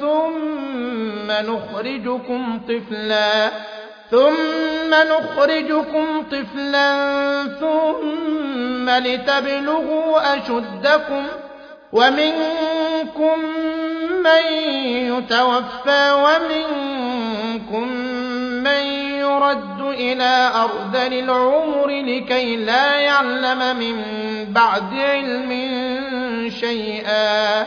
ثم نخرجكم طفلا ثم نخرجكم طفلا ثم لتبلغوا أشدكم ومنكم من يتوفى ومنكم من يرد إلى أرذل العمر لكي لا يعلم من بعد علم شيئا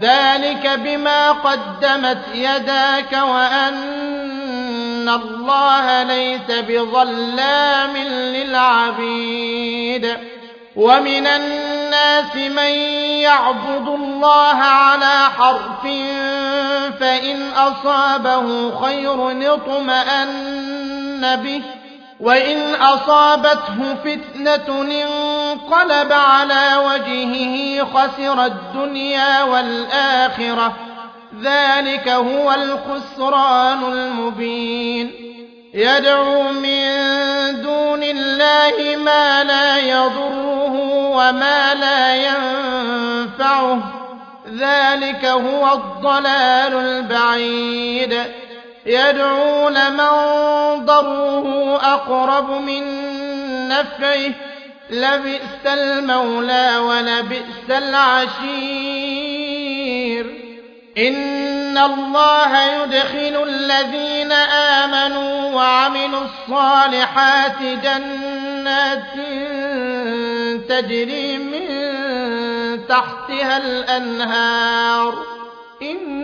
ذلك بما قدمت يداك وأن الله ليس بظلام للعبيد ومن الناس من يعبد الله على حرف فإن أصابه خير اطمان به وإن أصابته فتنة انقلب على وجهه خسر الدنيا والآخرة. ذلك هو الخسران المبين. يدعو من دون الله ما لا يضره وما لا ينفعه. ذلك هو الضلال البعيد. يدعو لمن ضره أقرب من نفعه لبئس المولى ولبئس العشير. إن الله يدخل الذين آمنوا وعملوا الصالحات جنات تجري من تحتها الأنهار. إن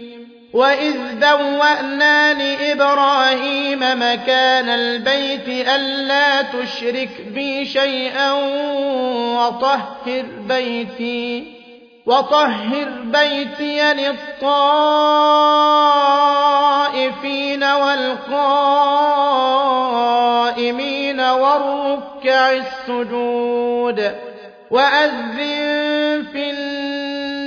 وإذ بوانا لإبراهيم مكان البيت ألا تشرك بي شيئا وطهر بيتي وطهر بيتي للطائفين والقائمين والركع السجود وأذن في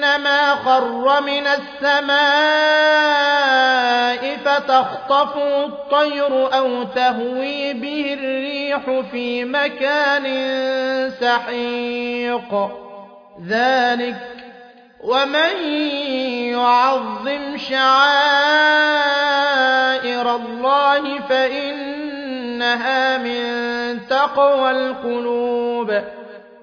فكانما خر من السماء فتخطفه الطير أو تهوي به الريح في مكان سحيق. ذلك ومن يعظم شعائر الله فإنها من تقوى القلوب.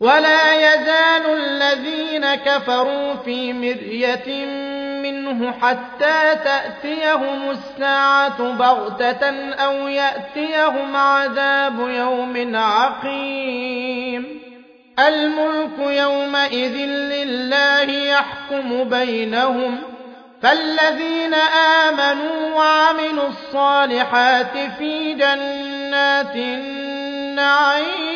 ولا يزال الذين كفروا في مرية منه حتى تأتيهم الساعة بغتة أو يأتيهم عذاب يوم عقيم. الملك يومئذ لله يحكم بينهم. فالذين آمنوا وعملوا الصالحات في جنات النعيم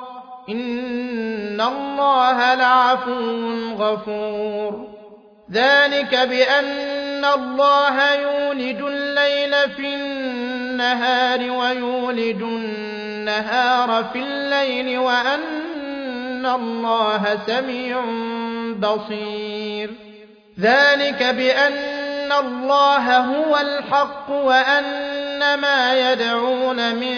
إن الله لعفو غفور. ذلك بأن الله يولج الليل في النهار ويولج النهار في الليل وأن الله سميع بصير. ذلك بأن الله هو الحق وأن ما يدعون من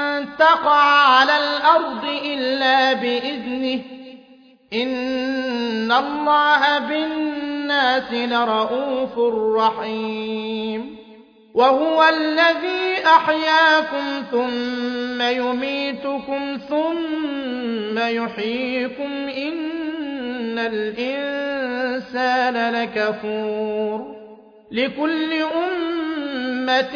تقع على الأرض إلا بإذنه. إن الله بالناس لرءوف رحيم. وهو الذي أحياكم ثم يميتكم ثم يحييكم. إن الإنسان لكفور. لكل أمة